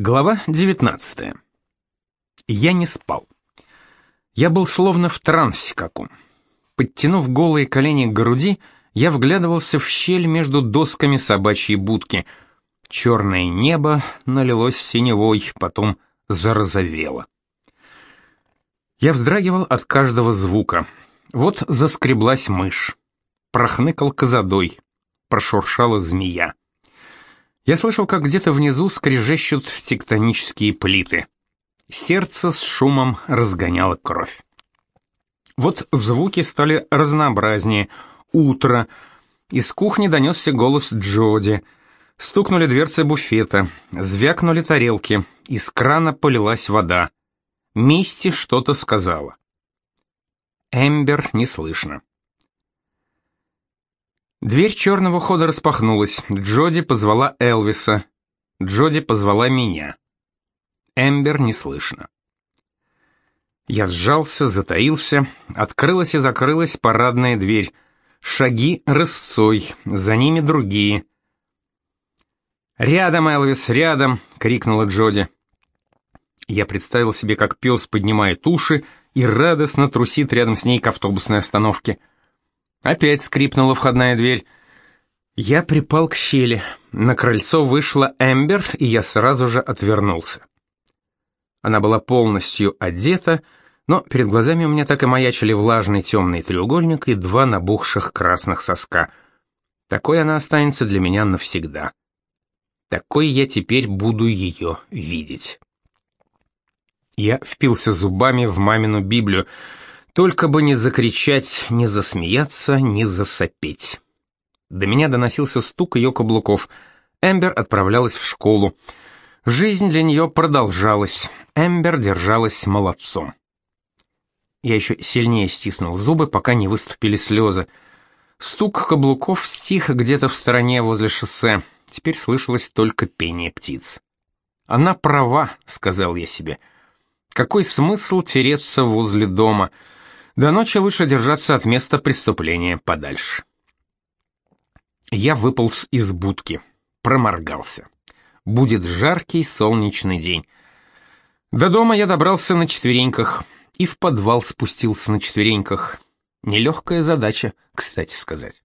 Глава 19. Я не спал. Я был словно в трансе каком. Подтянув голые колени к груди, я вглядывался в щель между досками собачьей будки. Черное небо налилось синевой, потом зарозовело. Я вздрагивал от каждого звука. Вот заскреблась мышь. Прохныкал козадой. Прошуршала змея. Я слышал, как где-то внизу скрежещут тектонические плиты. Сердце с шумом разгоняло кровь. Вот звуки стали разнообразнее. Утро. Из кухни донесся голос Джоди. Стукнули дверцы буфета. Звякнули тарелки. Из крана полилась вода. Мисти что-то сказала. Эмбер не слышно. Дверь черного хода распахнулась. Джоди позвала Элвиса. Джоди позвала меня. Эмбер не слышно. Я сжался, затаился. Открылась и закрылась парадная дверь. Шаги рысцой, за ними другие. «Рядом, Элвис, рядом!» — крикнула Джоди. Я представил себе, как пес поднимает уши и радостно трусит рядом с ней к автобусной остановке. Опять скрипнула входная дверь. Я припал к щели. На крыльцо вышла Эмбер, и я сразу же отвернулся. Она была полностью одета, но перед глазами у меня так и маячили влажный темный треугольник и два набухших красных соска. Такой она останется для меня навсегда. Такой я теперь буду ее видеть. Я впился зубами в мамину Библию — только бы не закричать, не засмеяться, не засопеть. До меня доносился стук ее каблуков. Эмбер отправлялась в школу. Жизнь для нее продолжалась. Эмбер держалась молодцом. Я еще сильнее стиснул зубы, пока не выступили слезы. Стук каблуков стих где-то в стороне возле шоссе. Теперь слышалось только пение птиц. «Она права», — сказал я себе. «Какой смысл тереться возле дома?» До ночи лучше держаться от места преступления подальше. Я выполз из будки, проморгался. Будет жаркий солнечный день. До дома я добрался на четвереньках и в подвал спустился на четвереньках. Нелегкая задача, кстати сказать.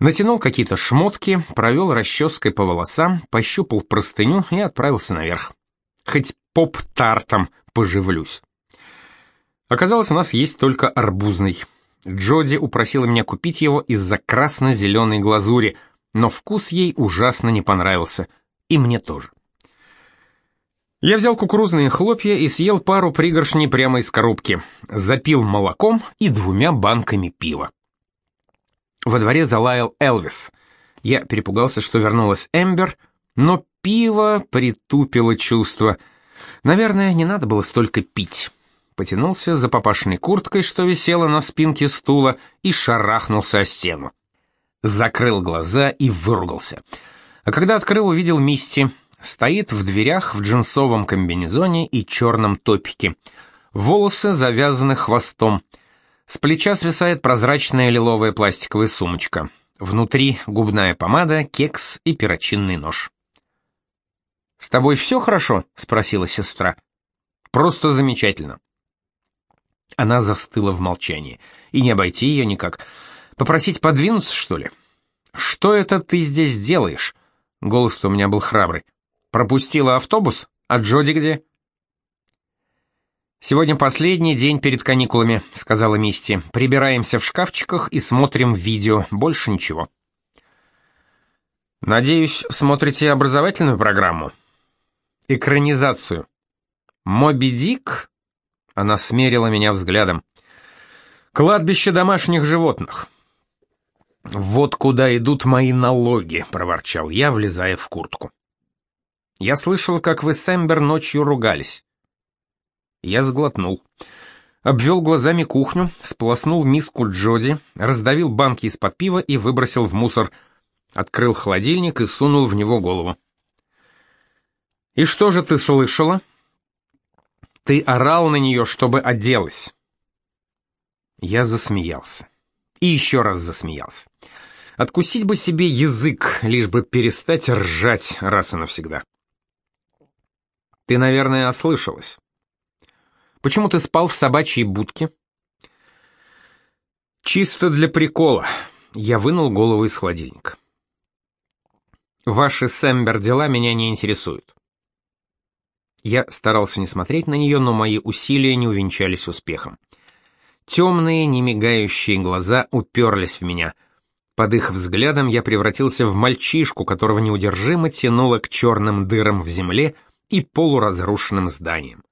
Натянул какие-то шмотки, провел расческой по волосам, пощупал простыню и отправился наверх. Хоть поп-тартом поживлюсь. Оказалось, у нас есть только арбузный. Джоди упросила меня купить его из-за красно-зеленой глазури, но вкус ей ужасно не понравился. И мне тоже. Я взял кукурузные хлопья и съел пару пригоршней прямо из коробки. Запил молоком и двумя банками пива. Во дворе залаял Элвис. Я перепугался, что вернулась Эмбер, но пиво притупило чувство. Наверное, не надо было столько пить потянулся за папашиной курткой, что висела на спинке стула, и шарахнулся о стену. Закрыл глаза и выругался. А когда открыл, увидел Мисти. Стоит в дверях в джинсовом комбинезоне и черном топике. Волосы завязаны хвостом. С плеча свисает прозрачная лиловая пластиковая сумочка. Внутри губная помада, кекс и перочинный нож. «С тобой все хорошо?» — спросила сестра. «Просто замечательно». Она застыла в молчании. И не обойти ее никак. Попросить подвинуться, что ли? «Что это ты здесь делаешь?» Голос-то у меня был храбрый. «Пропустила автобус? А Джоди где?» «Сегодня последний день перед каникулами», — сказала Мисти. «Прибираемся в шкафчиках и смотрим видео. Больше ничего». «Надеюсь, смотрите образовательную программу?» «Экранизацию». «Моби Дик?» Она смерила меня взглядом. «Кладбище домашних животных». «Вот куда идут мои налоги», — проворчал я, влезая в куртку. «Я слышал, как вы с Эмбер ночью ругались». Я сглотнул. Обвел глазами кухню, сполоснул миску Джоди, раздавил банки из-под пива и выбросил в мусор. Открыл холодильник и сунул в него голову. «И что же ты слышала?» Ты орал на нее, чтобы оделась. Я засмеялся. И еще раз засмеялся. Откусить бы себе язык, лишь бы перестать ржать раз и навсегда. Ты, наверное, ослышалась. Почему ты спал в собачьей будке? Чисто для прикола. Я вынул голову из холодильника. Ваши Сэмбер дела меня не интересуют. Я старался не смотреть на нее, но мои усилия не увенчались успехом. Темные, немигающие глаза уперлись в меня. Под их взглядом я превратился в мальчишку, которого неудержимо тянуло к черным дырам в земле и полуразрушенным зданиям.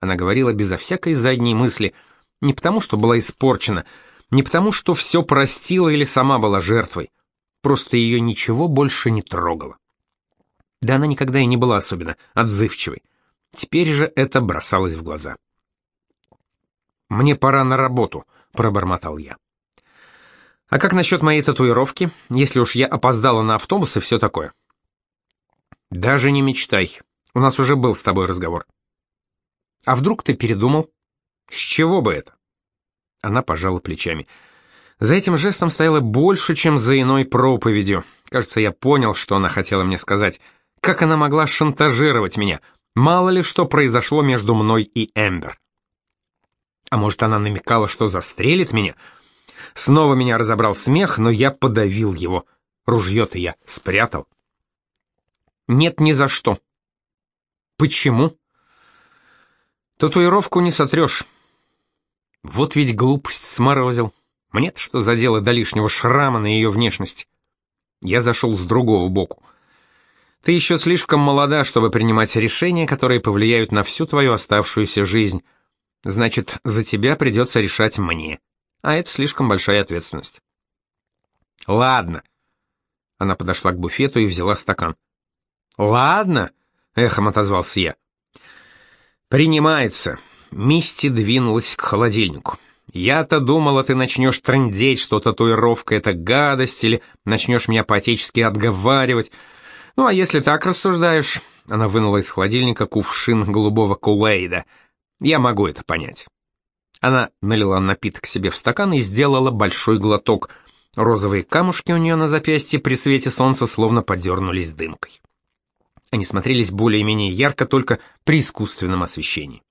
Она говорила безо всякой задней мысли, не потому что была испорчена, не потому что все простила или сама была жертвой, просто ее ничего больше не трогало. Да она никогда и не была особенно отзывчивой. Теперь же это бросалось в глаза. «Мне пора на работу», — пробормотал я. «А как насчет моей татуировки, если уж я опоздала на автобус и все такое?» «Даже не мечтай. У нас уже был с тобой разговор». «А вдруг ты передумал?» «С чего бы это?» Она пожала плечами. За этим жестом стояло больше, чем за иной проповедью. Кажется, я понял, что она хотела мне сказать. Как она могла шантажировать меня? Мало ли что произошло между мной и Эмбер. А может, она намекала, что застрелит меня? Снова меня разобрал смех, но я подавил его. Ружье-то я спрятал. Нет, ни за что. Почему? Татуировку не сотрешь. Вот ведь глупость сморозил. Мне-то что за дело до лишнего шрама на ее внешность? Я зашел с другого боку. Ты еще слишком молода, чтобы принимать решения, которые повлияют на всю твою оставшуюся жизнь. Значит, за тебя придется решать мне. А это слишком большая ответственность. Ладно. Она подошла к буфету и взяла стакан. Ладно, эхом отозвался я. Принимается. Мисти двинулась к холодильнику. Я-то думала, ты начнешь трындеть, что татуировка — это гадость, или начнешь меня по-отечески отговаривать. Ну, а если так рассуждаешь... Она вынула из холодильника кувшин голубого кулейда — я могу это понять. Она налила напиток себе в стакан и сделала большой глоток. Розовые камушки у нее на запястье при свете солнца словно подернулись дымкой. Они смотрелись более-менее ярко только при искусственном освещении.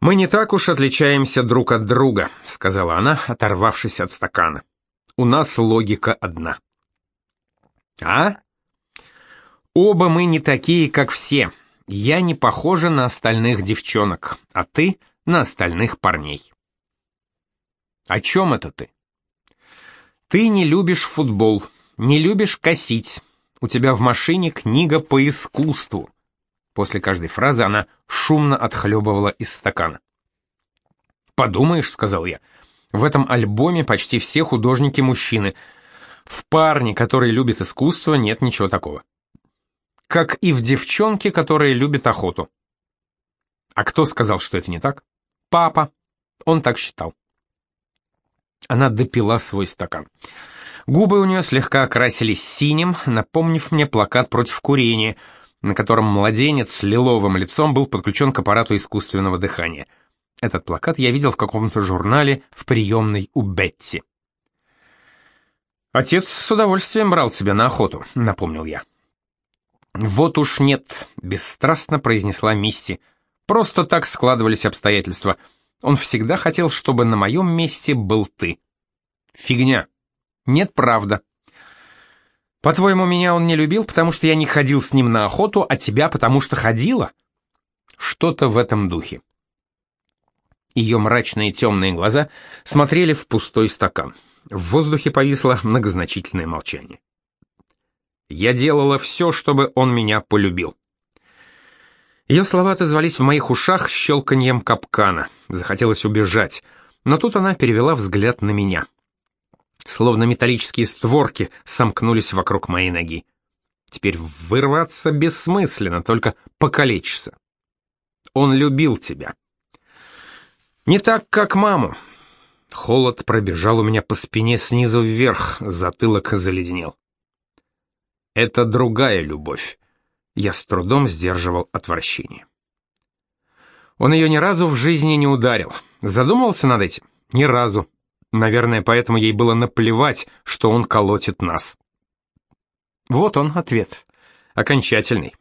«Мы не так уж отличаемся друг от друга», — сказала она, оторвавшись от стакана. «У нас логика одна». «А?» «Оба мы не такие, как все», я не похожа на остальных девчонок, а ты на остальных парней. О чем это ты? Ты не любишь футбол, не любишь косить. У тебя в машине книга по искусству. После каждой фразы она шумно отхлебывала из стакана. «Подумаешь», — сказал я, — «в этом альбоме почти все художники мужчины. В парне, который любит искусство, нет ничего такого» как и в девчонке, которая любит охоту. А кто сказал, что это не так? Папа. Он так считал. Она допила свой стакан. Губы у нее слегка окрасились синим, напомнив мне плакат против курения, на котором младенец с лиловым лицом был подключен к аппарату искусственного дыхания. Этот плакат я видел в каком-то журнале в приемной у Бетти. «Отец с удовольствием брал тебя на охоту», — напомнил я. «Вот уж нет», — бесстрастно произнесла Мисти. «Просто так складывались обстоятельства. Он всегда хотел, чтобы на моем месте был ты». «Фигня». «Нет, правда». «По-твоему, меня он не любил, потому что я не ходил с ним на охоту, а тебя потому что ходила?» «Что-то в этом духе». Ее мрачные темные глаза смотрели в пустой стакан. В воздухе повисло многозначительное молчание. Я делала все, чтобы он меня полюбил. Ее слова отозвались в моих ушах щелканьем капкана. Захотелось убежать, но тут она перевела взгляд на меня. Словно металлические створки сомкнулись вокруг моей ноги. Теперь вырваться бессмысленно, только покалечиться. Он любил тебя. Не так, как маму. Холод пробежал у меня по спине снизу вверх, затылок заледенел. Это другая любовь. Я с трудом сдерживал отвращение. Он ее ни разу в жизни не ударил. Задумывался над этим? Ни разу. Наверное, поэтому ей было наплевать, что он колотит нас. Вот он, ответ. Окончательный.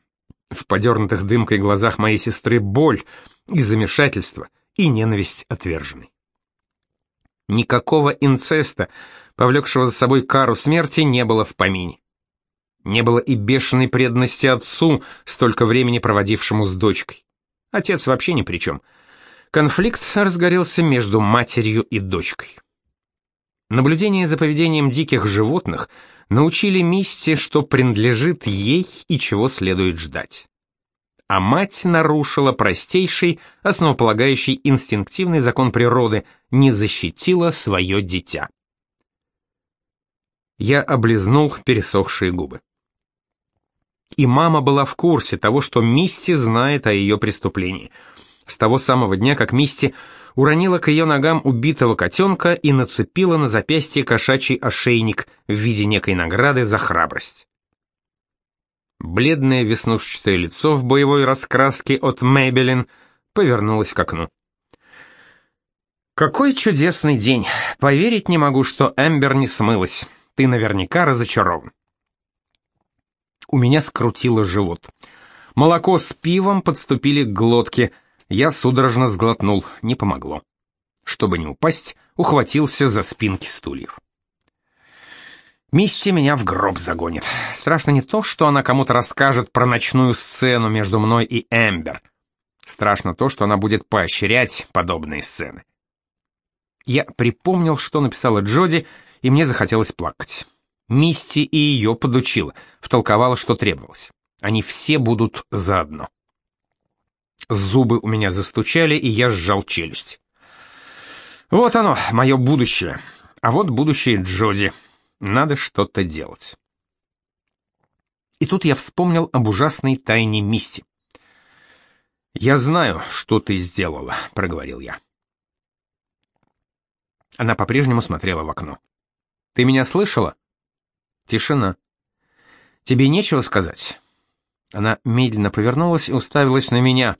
В подернутых дымкой глазах моей сестры боль и замешательство, и ненависть отверженной. Никакого инцеста, повлекшего за собой кару смерти, не было в помине. Не было и бешеной преданности отцу, столько времени проводившему с дочкой. Отец вообще ни при чем. Конфликт разгорелся между матерью и дочкой. Наблюдение за поведением диких животных научили Мисти, что принадлежит ей и чего следует ждать. А мать нарушила простейший, основополагающий инстинктивный закон природы, не защитила свое дитя. Я облизнул пересохшие губы. И мама была в курсе того, что Мисти знает о ее преступлении. С того самого дня, как Мисти уронила к ее ногам убитого котенка и нацепила на запястье кошачий ошейник в виде некой награды за храбрость. Бледное веснушчатое лицо в боевой раскраске от Мэйбелин повернулось к окну. «Какой чудесный день! Поверить не могу, что Эмбер не смылась. Ты наверняка разочарован». У меня скрутило живот. Молоко с пивом подступили к глотке. Я судорожно сглотнул, не помогло. Чтобы не упасть, ухватился за спинки стульев. Мисти меня в гроб загонит. Страшно не то, что она кому-то расскажет про ночную сцену между мной и Эмбер. Страшно то, что она будет поощрять подобные сцены. Я припомнил, что написала Джоди, и мне захотелось плакать. Мисти и ее подучила, втолковала, что требовалось. Они все будут заодно. Зубы у меня застучали, и я сжал челюсть. Вот оно, мое будущее. А вот будущее Джоди. Надо что-то делать. И тут я вспомнил об ужасной тайне Мисти. «Я знаю, что ты сделала», — проговорил я. Она по-прежнему смотрела в окно. «Ты меня слышала?» Тишина. «Тебе нечего сказать?» Она медленно повернулась и уставилась на меня.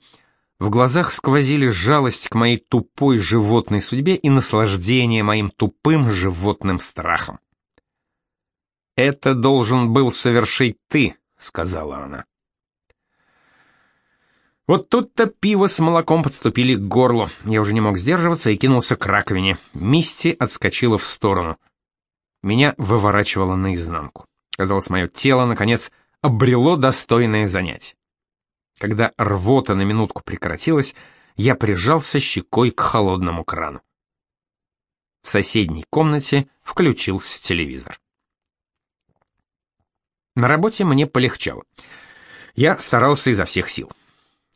В глазах сквозили жалость к моей тупой животной судьбе и наслаждение моим тупым животным страхом. «Это должен был совершить ты», — сказала она. Вот тут-то пиво с молоком подступили к горлу. Я уже не мог сдерживаться и кинулся к раковине. Мисти отскочила в сторону. Меня выворачивало наизнанку. Казалось, мое тело, наконец, обрело достойное занятие. Когда рвота на минутку прекратилась, я прижался щекой к холодному крану. В соседней комнате включился телевизор. На работе мне полегчало. Я старался изо всех сил.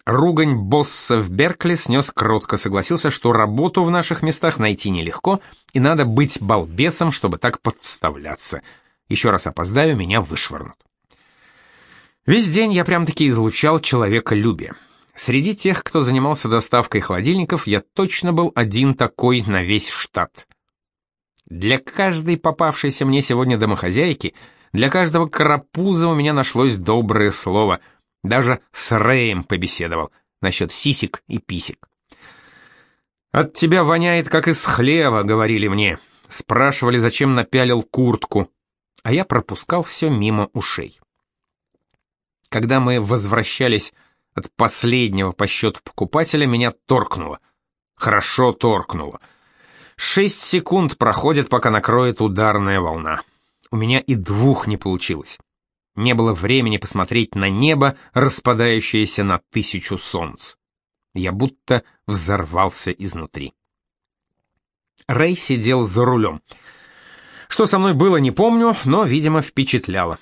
Ругань босса в Беркли снес кротко, согласился, что работу в наших местах найти нелегко, и надо быть балбесом, чтобы так подставляться. Еще раз опоздаю, меня вышвырнут. Весь день я прям-таки излучал человеколюбие. Среди тех, кто занимался доставкой холодильников, я точно был один такой на весь штат. Для каждой попавшейся мне сегодня домохозяйки, для каждого карапуза у меня нашлось доброе слово. Даже с Рэем побеседовал насчет сисек и писек. «От тебя воняет, как из хлева», — говорили мне. Спрашивали, зачем напялил куртку. А я пропускал все мимо ушей. Когда мы возвращались от последнего по счету покупателя, меня торкнуло. Хорошо торкнуло. Шесть секунд проходит, пока накроет ударная волна. У меня и двух не получилось. Не было времени посмотреть на небо, распадающееся на тысячу солнц. Я будто взорвался изнутри. Рэй сидел за рулем. Что со мной было, не помню, но, видимо, впечатляло.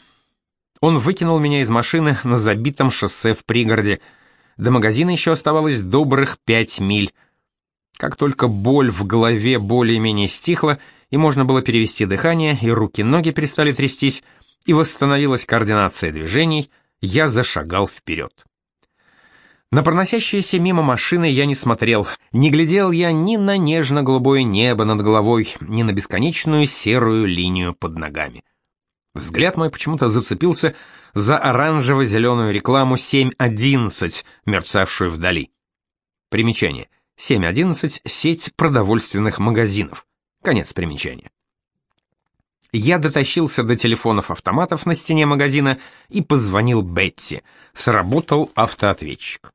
Он выкинул меня из машины на забитом шоссе в пригороде. До магазина еще оставалось добрых пять миль. Как только боль в голове более-менее стихла, и можно было перевести дыхание, и руки-ноги перестали трястись, и восстановилась координация движений, я зашагал вперед. На проносящиеся мимо машины я не смотрел, не глядел я ни на нежно-голубое небо над головой, ни на бесконечную серую линию под ногами. Взгляд мой почему-то зацепился за оранжево-зеленую рекламу 7.11, мерцавшую вдали. Примечание. 7.11 — сеть продовольственных магазинов. Конец примечания. Я дотащился до телефонов-автоматов на стене магазина и позвонил Бетти. Сработал автоответчик.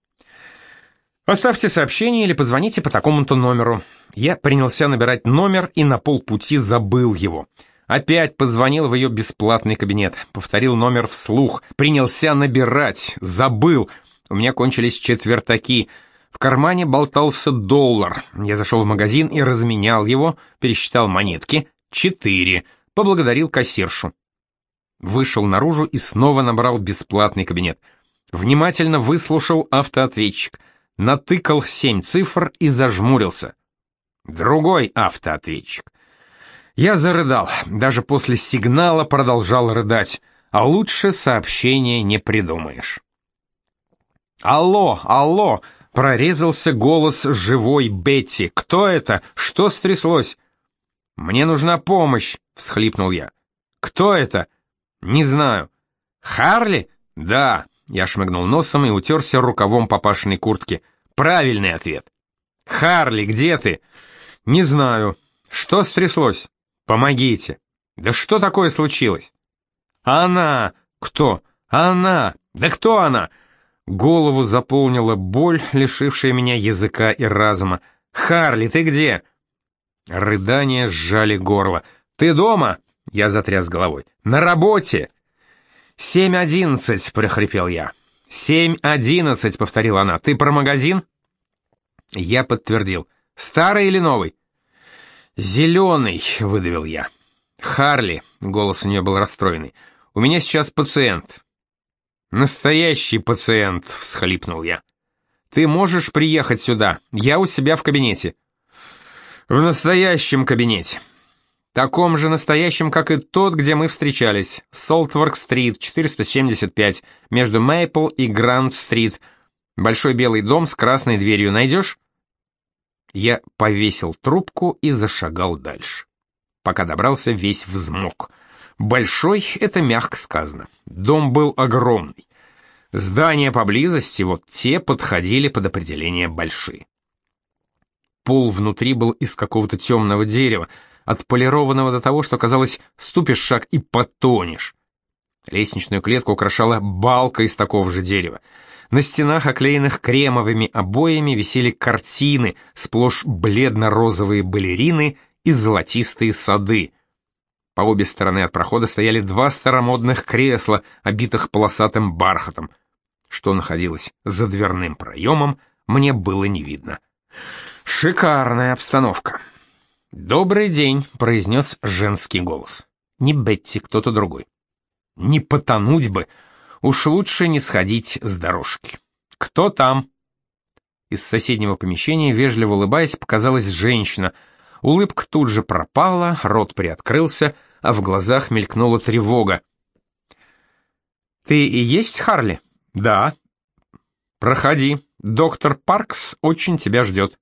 Оставьте сообщение или позвоните по такому-то номеру. Я принялся набирать номер и на полпути забыл его. Опять позвонил в ее бесплатный кабинет, повторил номер вслух, принялся набирать, забыл. У меня кончились четвертаки. В кармане болтался доллар. Я зашел в магазин и разменял его, пересчитал монетки. Четыре. Поблагодарил кассиршу. Вышел наружу и снова набрал бесплатный кабинет. Внимательно выслушал автоответчик натыкал семь цифр и зажмурился. Другой автоответчик. Я зарыдал, даже после сигнала продолжал рыдать, а лучше сообщения не придумаешь. «Алло, алло!» — прорезался голос живой Бетти. «Кто это? Что стряслось?» «Мне нужна помощь!» — всхлипнул я. «Кто это?» «Не знаю». «Харли?» «Да». Я шмыгнул носом и утерся рукавом папашиной куртки. Правильный ответ. Харли, где ты? Не знаю. Что стряслось? Помогите. Да что такое случилось? Она. Кто? Она. Да кто она? Голову заполнила боль, лишившая меня языка и разума. Харли, ты где? Рыдания сжали горло. Ты дома? Я затряс головой. На работе. «Семь одиннадцать», — прохрипел я. «Семь одиннадцать», — повторила она. «Ты про магазин?» Я подтвердил. «Старый или новый?» «Зеленый», — выдавил я. «Харли», — голос у нее был расстроенный, — «у меня сейчас пациент». «Настоящий пациент», — всхлипнул я. «Ты можешь приехать сюда? Я у себя в кабинете». «В настоящем кабинете». Таком же настоящем, как и тот, где мы встречались. Солтворк-стрит, 475, между Мейпл и Гранд-стрит. Большой белый дом с красной дверью найдешь? Я повесил трубку и зашагал дальше. Пока добрался, весь взмок. Большой — это мягко сказано. Дом был огромный. Здания поблизости, вот те подходили под определение большие. Пол внутри был из какого-то темного дерева, отполированного до того, что, казалось, ступишь шаг и потонешь. Лестничную клетку украшала балка из такого же дерева. На стенах, оклеенных кремовыми обоями, висели картины, сплошь бледно-розовые балерины и золотистые сады. По обе стороны от прохода стояли два старомодных кресла, обитых полосатым бархатом. Что находилось за дверным проемом, мне было не видно. Шикарная обстановка. «Добрый день», — произнес женский голос. Не Бетти, кто-то другой. «Не потонуть бы! Уж лучше не сходить с дорожки. Кто там?» Из соседнего помещения, вежливо улыбаясь, показалась женщина. Улыбка тут же пропала, рот приоткрылся, а в глазах мелькнула тревога. «Ты и есть Харли?» «Да». «Проходи. Доктор Паркс очень тебя ждет».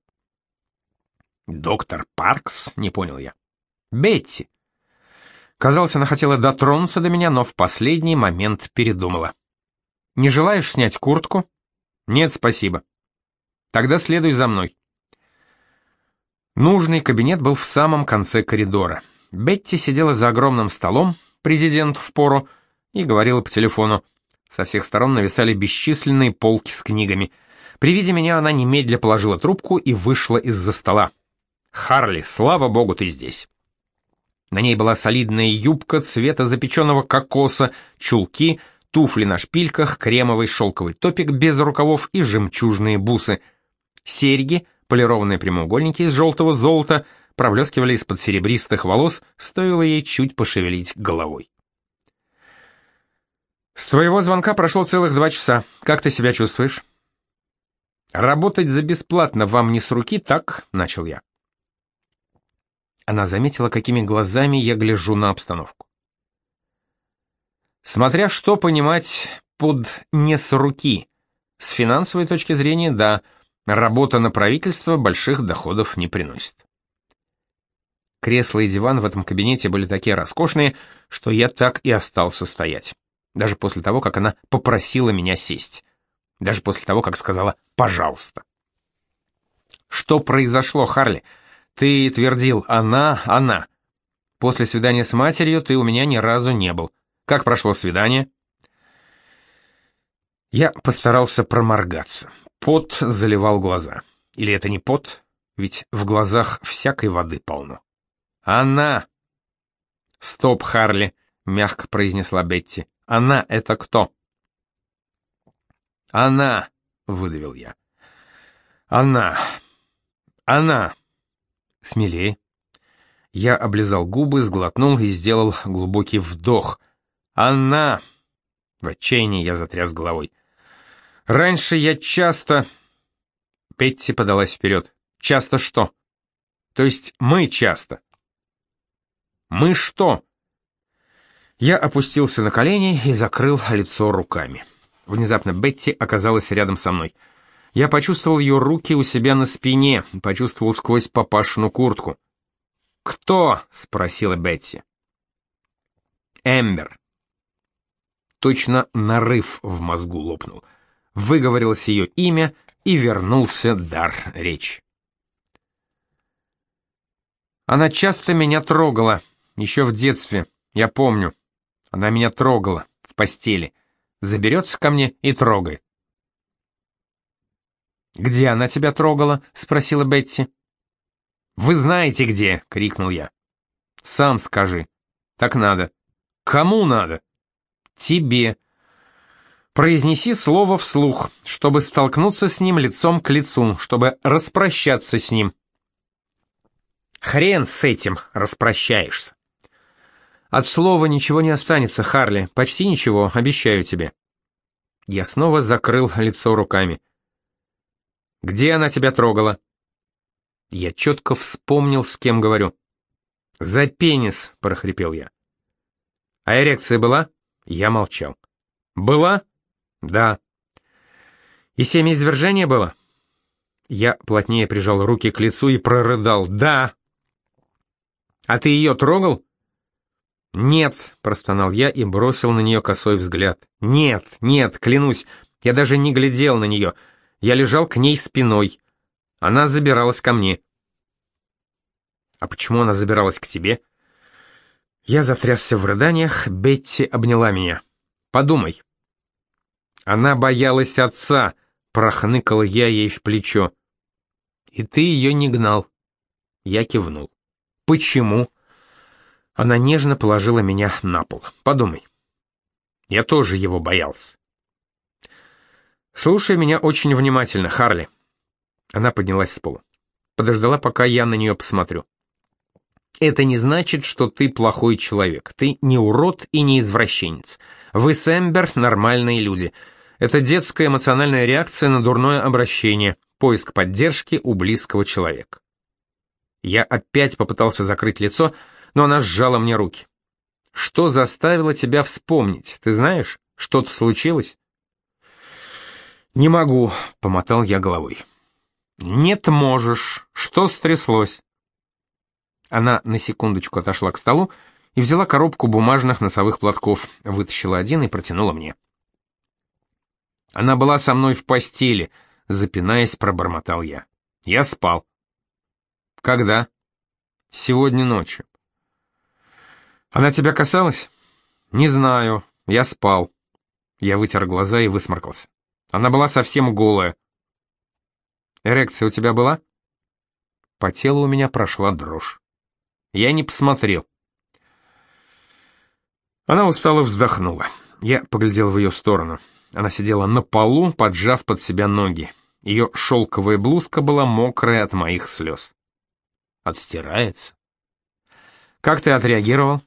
«Доктор Паркс?» — не понял я. «Бетти». Казалось, она хотела дотронуться до меня, но в последний момент передумала. «Не желаешь снять куртку?» «Нет, спасибо». «Тогда следуй за мной». Нужный кабинет был в самом конце коридора. Бетти сидела за огромным столом, президент в пору, и говорила по телефону. Со всех сторон нависали бесчисленные полки с книгами. При виде меня она немедля положила трубку и вышла из-за стола. Харли, слава богу, ты здесь. На ней была солидная юбка цвета запеченного кокоса, чулки, туфли на шпильках, кремовый шелковый топик без рукавов и жемчужные бусы. Серьги, полированные прямоугольники из желтого золота, проблескивали из-под серебристых волос, стоило ей чуть пошевелить головой. «С твоего звонка прошло целых два часа. Как ты себя чувствуешь?» «Работать за бесплатно вам не с руки, так?» — начал я. Она заметила, какими глазами я гляжу на обстановку. Смотря что понимать под «не с руки». С финансовой точки зрения, да, работа на правительство больших доходов не приносит. Кресло и диван в этом кабинете были такие роскошные, что я так и остался стоять. Даже после того, как она попросила меня сесть. Даже после того, как сказала «пожалуйста». «Что произошло, Харли?» Ты твердил «она, она». После свидания с матерью ты у меня ни разу не был. Как прошло свидание?» Я постарался проморгаться. Пот заливал глаза. Или это не пот? Ведь в глазах всякой воды полно. «Она!» «Стоп, Харли!» — мягко произнесла Бетти. «Она — это кто?» «Она!» — выдавил я. «Она! Она!» «Смелее!» Я облизал губы, сглотнул и сделал глубокий вдох. «Она!» В отчаянии я затряс головой. «Раньше я часто...» Петти подалась вперед. «Часто что?» «То есть мы часто». «Мы что?» Я опустился на колени и закрыл лицо руками. Внезапно Бетти оказалась рядом со мной. Я почувствовал ее руки у себя на спине, почувствовал сквозь папашину куртку. «Кто?» — спросила Бетти. «Эмбер». Точно нарыв в мозгу лопнул. Выговорилось ее имя, и вернулся дар речи. Она часто меня трогала, еще в детстве, я помню. Она меня трогала в постели. Заберется ко мне и трогает. «Где она тебя трогала?» — спросила Бетти. «Вы знаете где!» — крикнул я. «Сам скажи. Так надо». «Кому надо?» «Тебе». Произнеси слово вслух, чтобы столкнуться с ним лицом к лицу, чтобы распрощаться с ним. Хрен с этим распрощаешься. От слова ничего не останется, Харли, почти ничего, обещаю тебе. Я снова закрыл лицо руками. Где она тебя трогала? Я четко вспомнил, с кем говорю. «За пенис!» — прохрипел я. «А эрекция была?» Я молчал. «Была?» «Да». «И семяизвержение было?» Я плотнее прижал руки к лицу и прорыдал. «Да!» «А ты ее трогал?» «Нет», — простонал я и бросил на нее косой взгляд. «Нет, нет, клянусь, я даже не глядел на нее. Я лежал к ней спиной. Она забиралась ко мне. А почему она забиралась к тебе? Я затрясся в рыданиях, Бетти обняла меня. Подумай. Она боялась отца, прохныкала я ей в плечо. И ты ее не гнал. Я кивнул. Почему? Она нежно положила меня на пол. Подумай. Я тоже его боялся. Слушай меня очень внимательно, Харли. Она поднялась с пола. Подождала, пока я на нее посмотрю. Это не значит, что ты плохой человек. Ты не урод и не извращенец. Вы с Эмбер нормальные люди. Это детская эмоциональная реакция на дурное обращение, поиск поддержки у близкого человека. Я опять попытался закрыть лицо, но она сжала мне руки. Что заставило тебя вспомнить? Ты знаешь, что-то случилось? Не могу, помотал я головой. «Нет, можешь. Что стряслось?» Она на секундочку отошла к столу и взяла коробку бумажных носовых платков, вытащила один и протянула мне. Она была со мной в постели, запинаясь, пробормотал я. Я спал. Когда? Сегодня ночью. Она тебя касалась? Не знаю. Я спал. Я вытер глаза и высморкался. Она была совсем голая. Эрекция у тебя была? По телу у меня прошла дрожь. Я не посмотрел. Она устало вздохнула. Я поглядел в ее сторону. Она сидела на полу, поджав под себя ноги. Ее шелковая блузка была мокрая от моих слез. Отстирается. Как ты отреагировал?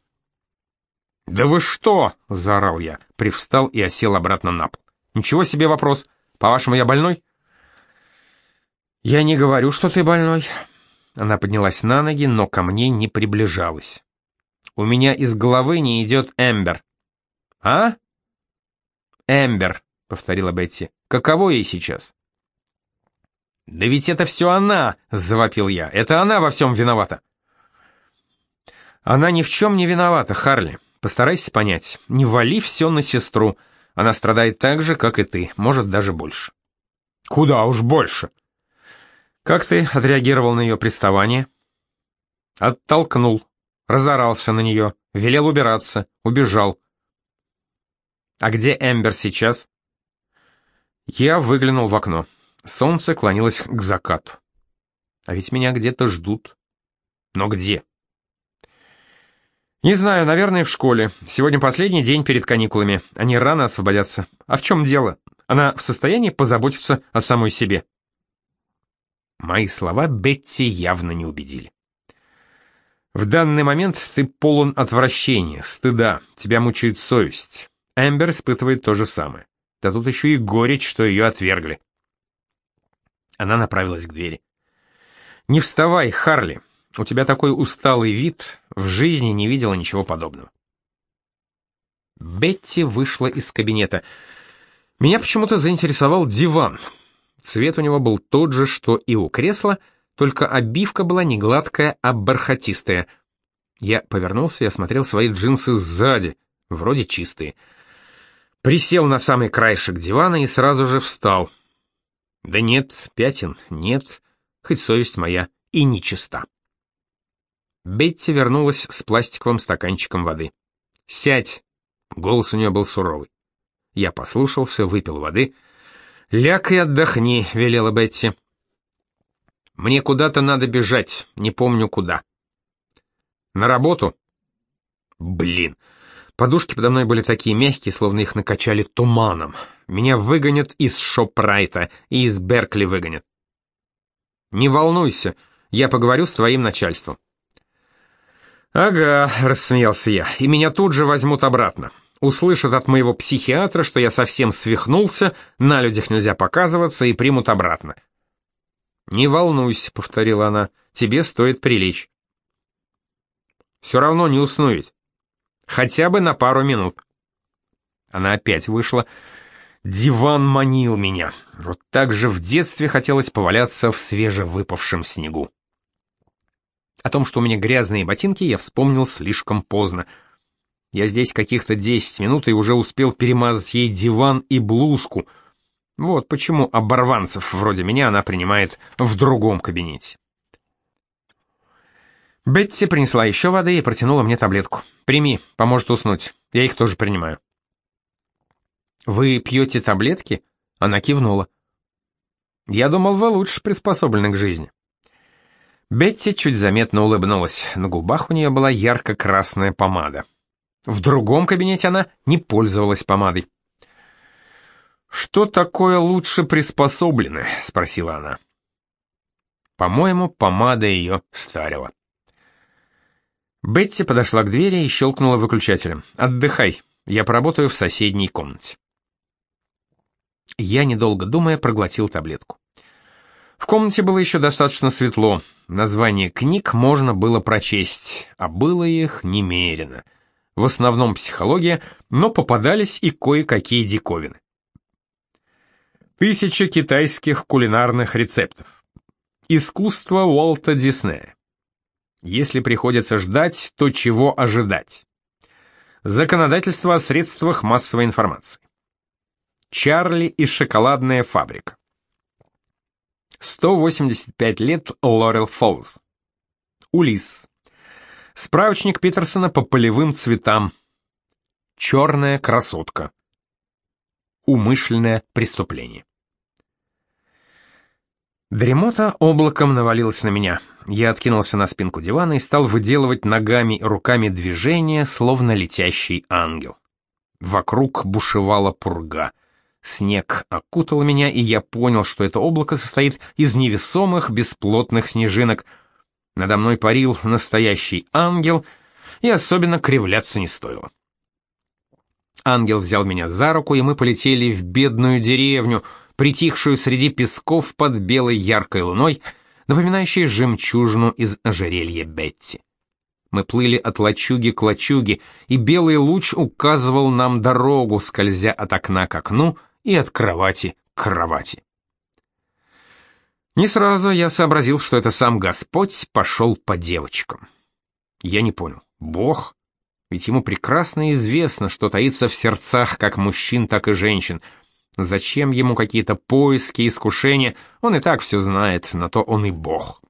«Да вы что?» — заорал я, привстал и осел обратно на пол. «Ничего себе вопрос. По-вашему, я больной?» «Я не говорю, что ты больной». Она поднялась на ноги, но ко мне не приближалась. «У меня из головы не идет Эмбер». «А?» «Эмбер», — повторила Бетти. «Каково ей сейчас?» «Да ведь это все она!» — завопил я. «Это она во всем виновата!» «Она ни в чем не виновата, Харли. Постарайся понять. Не вали все на сестру. Она страдает так же, как и ты, может, даже больше». «Куда уж больше!» «Как ты отреагировал на ее приставание?» «Оттолкнул», — разорался на нее, велел убираться, убежал. А где Эмбер сейчас? Я выглянул в окно. Солнце клонилось к закату. А ведь меня где-то ждут. Но где? Не знаю, наверное, в школе. Сегодня последний день перед каникулами. Они рано освободятся. А в чем дело? Она в состоянии позаботиться о самой себе. Мои слова Бетти явно не убедили. В данный момент ты полон отвращения, стыда, тебя мучает совесть. Эмбер испытывает то же самое. Да тут еще и горечь, что ее отвергли. Она направилась к двери. «Не вставай, Харли. У тебя такой усталый вид. В жизни не видела ничего подобного». Бетти вышла из кабинета. Меня почему-то заинтересовал диван. Цвет у него был тот же, что и у кресла, только обивка была не гладкая, а бархатистая. Я повернулся и осмотрел свои джинсы сзади, вроде чистые. Присел на самый краешек дивана и сразу же встал. Да нет, пятен, нет, хоть совесть моя и нечиста. Бетти вернулась с пластиковым стаканчиком воды. «Сядь!» — голос у нее был суровый. Я послушался, выпил воды. «Ляг и отдохни», — велела Бетти. «Мне куда-то надо бежать, не помню куда». «На работу?» «Блин, Подушки подо мной были такие мягкие, словно их накачали туманом. Меня выгонят из Шопрайта и из Беркли выгонят. Не волнуйся, я поговорю с твоим начальством. Ага, рассмеялся я, и меня тут же возьмут обратно. Услышат от моего психиатра, что я совсем свихнулся, на людях нельзя показываться, и примут обратно. «Не волнуйся», — повторила она, — «тебе стоит прилечь». «Все равно не усну ведь». Хотя бы на пару минут. Она опять вышла. Диван манил меня. Вот так же в детстве хотелось поваляться в свежевыпавшем снегу. О том, что у меня грязные ботинки, я вспомнил слишком поздно. Я здесь каких-то 10 минут и уже успел перемазать ей диван и блузку. Вот почему оборванцев вроде меня она принимает в другом кабинете. Бетти принесла еще воды и протянула мне таблетку. «Прими, поможет уснуть. Я их тоже принимаю». «Вы пьете таблетки?» Она кивнула. «Я думал, вы лучше приспособлены к жизни». Бетти чуть заметно улыбнулась. На губах у нее была ярко-красная помада. В другом кабинете она не пользовалась помадой. «Что такое лучше приспособлены?» — спросила она. По-моему, помада ее старила. Бетти подошла к двери и щелкнула выключателем. «Отдыхай, я поработаю в соседней комнате». Я, недолго думая, проглотил таблетку. В комнате было еще достаточно светло, название книг можно было прочесть, а было их немерено. В основном психология, но попадались и кое-какие диковины. Тысяча китайских кулинарных рецептов. Искусство Уолта Диснея. Если приходится ждать, то чего ожидать? Законодательство о средствах массовой информации. Чарли и шоколадная фабрика. 185 лет Лорел Фоллз. Улис. Справочник Питерсона по полевым цветам. Черная красотка. Умышленное преступление. Дремота облаком навалилась на меня. Я откинулся на спинку дивана и стал выделывать ногами и руками движения, словно летящий ангел. Вокруг бушевала пурга. Снег окутал меня, и я понял, что это облако состоит из невесомых бесплотных снежинок. Надо мной парил настоящий ангел, и особенно кривляться не стоило. Ангел взял меня за руку, и мы полетели в бедную деревню — притихшую среди песков под белой яркой луной, напоминающей жемчужину из ожерелья Бетти. Мы плыли от лачуги к лачуге, и белый луч указывал нам дорогу, скользя от окна к окну и от кровати к кровати. Не сразу я сообразил, что это сам Господь пошел по девочкам. Я не понял. Бог? Ведь ему прекрасно известно, что таится в сердцах как мужчин, так и женщин — Зачем ему какие-то поиски, искушения? Он и так все знает, на то он и бог.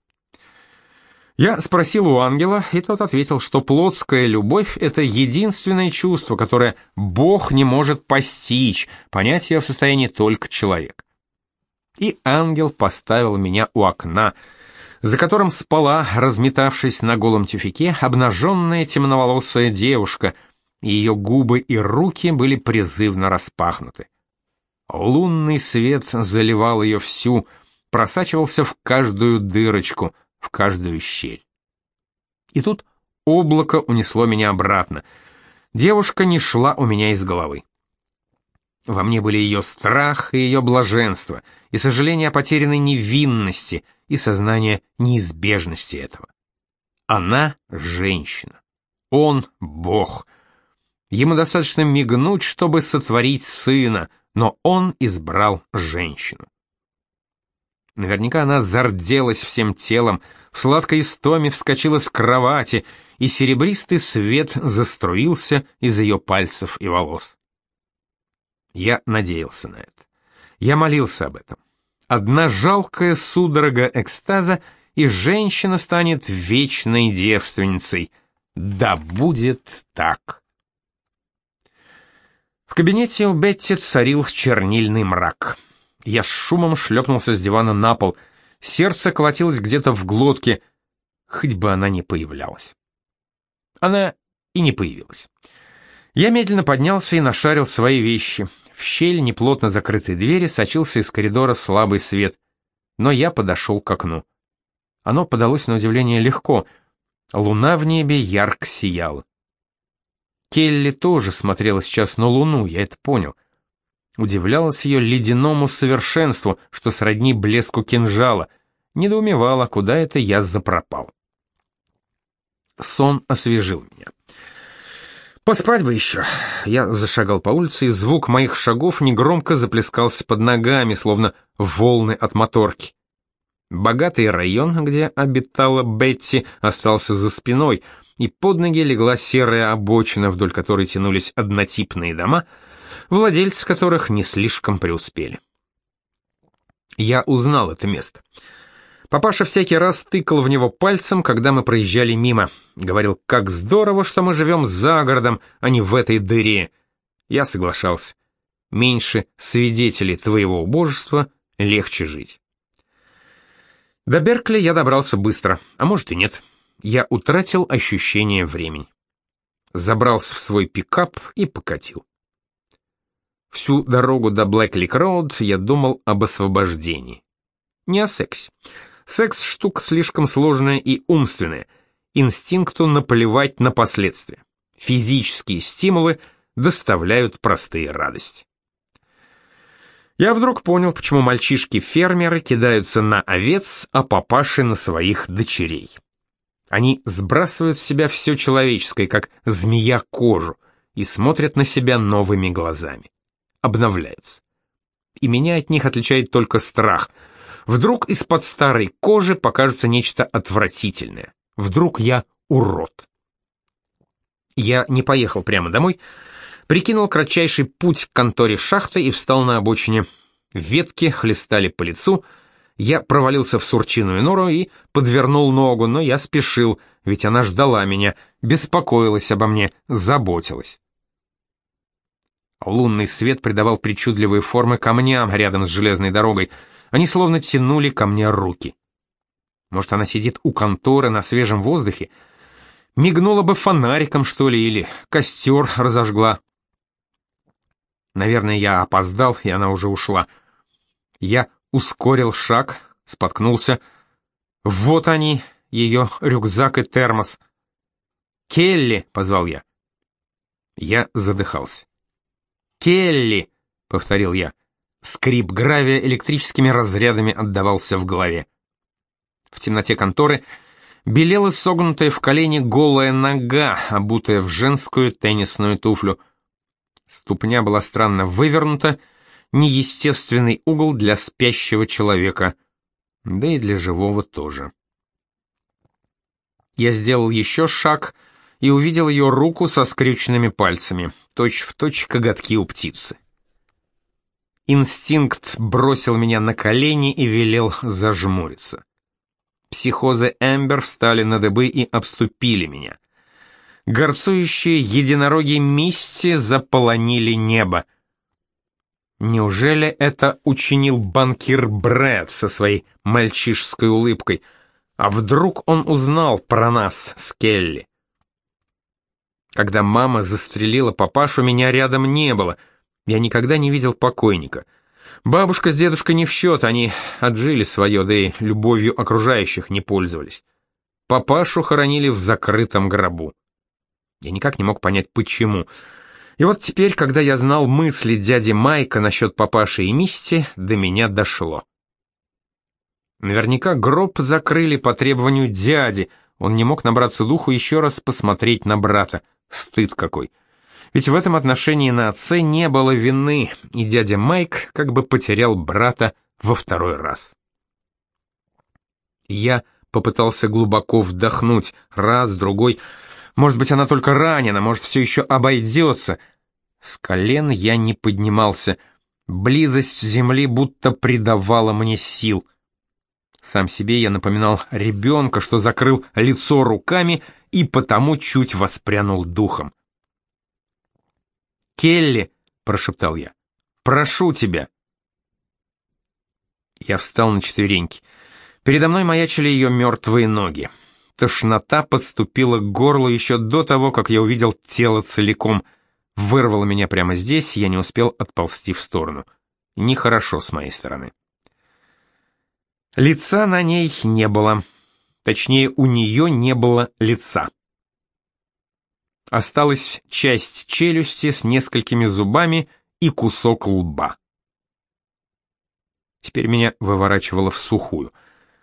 Я спросил у ангела, и тот ответил, что плотская любовь — это единственное чувство, которое Бог не может постичь, понять ее в состоянии только человек. И ангел поставил меня у окна, за которым спала, разметавшись на голом тюфике, обнаженная темноволосая девушка, и ее губы и руки были призывно распахнуты. Лунный свет заливал ее всю, просачивался в каждую дырочку — в каждую щель. И тут облако унесло меня обратно. Девушка не шла у меня из головы. Во мне были ее страх и ее блаженство, и сожаление о потерянной невинности, и сознание неизбежности этого. Она — женщина. Он — Бог. Ему достаточно мигнуть, чтобы сотворить сына, но он избрал женщину. Наверняка она зарделась всем телом, в сладкой истоме вскочила с кровати, и серебристый свет заструился из ее пальцев и волос. Я надеялся на это. Я молился об этом. Одна жалкая судорога экстаза, и женщина станет вечной девственницей. Да будет так. В кабинете у Бетти царил чернильный мрак. Я с шумом шлепнулся с дивана на пол. Сердце колотилось где-то в глотке, хоть бы она не появлялась. Она и не появилась. Я медленно поднялся и нашарил свои вещи. В щель неплотно закрытой двери сочился из коридора слабый свет, но я подошел к окну. Оно подалось на удивление легко. Луна в небе ярко сияла. Келли тоже смотрела сейчас на луну, я это понял — Удивлялась ее ледяному совершенству, что сродни блеску кинжала. Недоумевала, куда это я запропал. Сон освежил меня. Поспать бы еще. Я зашагал по улице, и звук моих шагов негромко заплескался под ногами, словно волны от моторки. Богатый район, где обитала Бетти, остался за спиной, и под ноги легла серая обочина, вдоль которой тянулись однотипные дома — владельцы которых не слишком преуспели. Я узнал это место. Папаша всякий раз тыкал в него пальцем, когда мы проезжали мимо. Говорил, как здорово, что мы живем за городом, а не в этой дыре. Я соглашался. Меньше свидетелей твоего убожества, легче жить. До Беркли я добрался быстро, а может и нет. Я утратил ощущение времени. Забрался в свой пикап и покатил. Всю дорогу до Блэклик-Роуд я думал об освобождении. Не о сексе. Секс — штука слишком сложная и умственная. Инстинкту наплевать на последствия. Физические стимулы доставляют простые радости. Я вдруг понял, почему мальчишки-фермеры кидаются на овец, а папаши на своих дочерей. Они сбрасывают в себя все человеческое, как змея кожу, и смотрят на себя новыми глазами обновляются. И меня от них отличает только страх. Вдруг из-под старой кожи покажется нечто отвратительное. Вдруг я урод. Я не поехал прямо домой, прикинул кратчайший путь к конторе шахты и встал на обочине. Ветки хлестали по лицу, я провалился в сурчиную нору и подвернул ногу, но я спешил, ведь она ждала меня, беспокоилась обо мне, заботилась. Лунный свет придавал причудливые формы камням рядом с железной дорогой. Они словно тянули ко мне руки. Может, она сидит у конторы на свежем воздухе? Мигнула бы фонариком, что ли, или костер разожгла. Наверное, я опоздал, и она уже ушла. Я ускорил шаг, споткнулся. Вот они, ее рюкзак и термос. «Келли!» — позвал я. Я задыхался. «Келли!» — повторил я. Скрип гравия электрическими разрядами отдавался в голове. В темноте конторы белела согнутая в колени голая нога, обутая в женскую теннисную туфлю. Ступня была странно вывернута, неестественный угол для спящего человека, да и для живого тоже. Я сделал еще шаг — и увидел ее руку со скрюченными пальцами, точь-в-точь точь коготки у птицы. Инстинкт бросил меня на колени и велел зажмуриться. Психозы Эмбер встали на дыбы и обступили меня. Горцующие единороги Мисти заполонили небо. Неужели это учинил банкир Брэд со своей мальчишской улыбкой? А вдруг он узнал про нас с Келли? Когда мама застрелила папашу, меня рядом не было. Я никогда не видел покойника. Бабушка с дедушкой не в счет, они отжили свое, да и любовью окружающих не пользовались. Папашу хоронили в закрытом гробу. Я никак не мог понять, почему. И вот теперь, когда я знал мысли дяди Майка насчет папаши и Мисти, до меня дошло. Наверняка гроб закрыли по требованию дяди, он не мог набраться духу еще раз посмотреть на брата. Стыд какой. Ведь в этом отношении на отце не было вины, и дядя Майк как бы потерял брата во второй раз. Я попытался глубоко вдохнуть, раз, другой. Может быть, она только ранена, может, все еще обойдется — с колен я не поднимался. Близость земли будто придавала мне сил. Сам себе я напоминал ребенка, что закрыл лицо руками и потому чуть воспрянул духом. «Келли!» — прошептал я. «Прошу тебя!» Я встал на четвереньки. Передо мной маячили ее мертвые ноги. Тошнота подступила к горлу еще до того, как я увидел тело целиком — вырвало меня прямо здесь, я не успел отползти в сторону. Нехорошо с моей стороны. Лица на ней не было. Точнее, у нее не было лица. Осталась часть челюсти с несколькими зубами и кусок лба. Теперь меня выворачивало в сухую.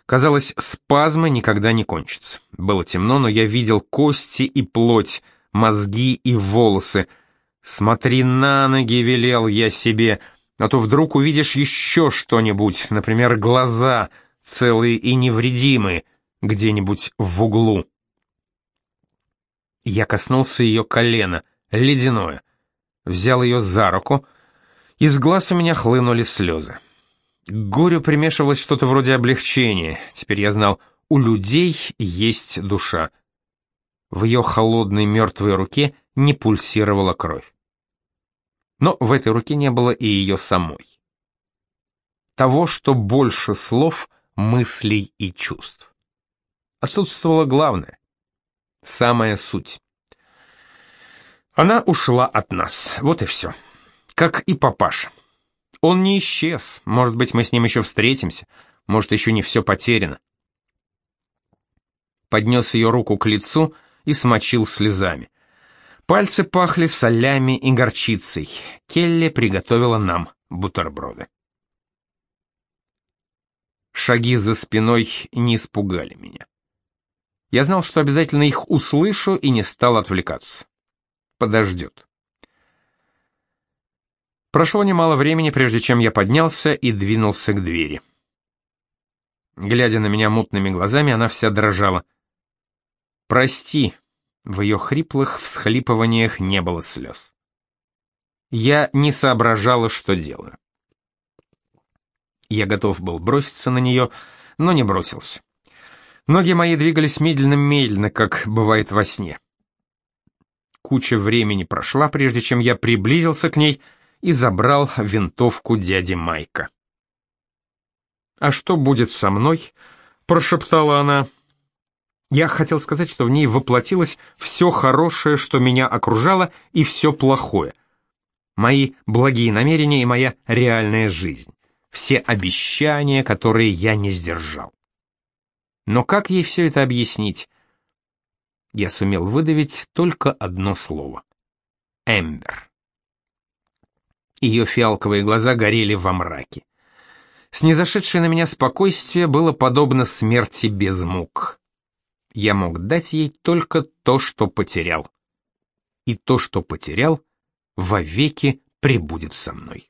Казалось, спазмы никогда не кончатся. Было темно, но я видел кости и плоть, мозги и волосы — «Смотри на ноги», — велел я себе, «а то вдруг увидишь еще что-нибудь, например, глаза, целые и невредимые, где-нибудь в углу». Я коснулся ее колена, ледяное, взял ее за руку, из глаз у меня хлынули слезы. К горю примешивалось что-то вроде облегчения, теперь я знал, у людей есть душа. В ее холодной мертвой руке не пульсировала кровь. Но в этой руке не было и ее самой. Того, что больше слов, мыслей и чувств. Отсутствовало главное. Самая суть. Она ушла от нас, вот и все. Как и папаша. Он не исчез, может быть, мы с ним еще встретимся, может, еще не все потеряно. Поднес ее руку к лицу и смочил слезами. Пальцы пахли солями и горчицей. Келли приготовила нам бутерброды. Шаги за спиной не испугали меня. Я знал, что обязательно их услышу и не стал отвлекаться. Подождет. Прошло немало времени, прежде чем я поднялся и двинулся к двери. Глядя на меня мутными глазами, она вся дрожала. «Прости», в ее хриплых всхлипываниях не было слез. Я не соображала, что делаю. Я готов был броситься на нее, но не бросился. Ноги мои двигались медленно-медленно, как бывает во сне. Куча времени прошла, прежде чем я приблизился к ней и забрал винтовку дяди Майка. «А что будет со мной?» — прошептала она. Я хотел сказать, что в ней воплотилось все хорошее, что меня окружало, и все плохое. Мои благие намерения и моя реальная жизнь. Все обещания, которые я не сдержал. Но как ей все это объяснить? Я сумел выдавить только одно слово. Эмбер. Ее фиалковые глаза горели во мраке. Снизошедшее на меня спокойствие было подобно смерти без мук я мог дать ей только то, что потерял. И то, что потерял, вовеки пребудет со мной.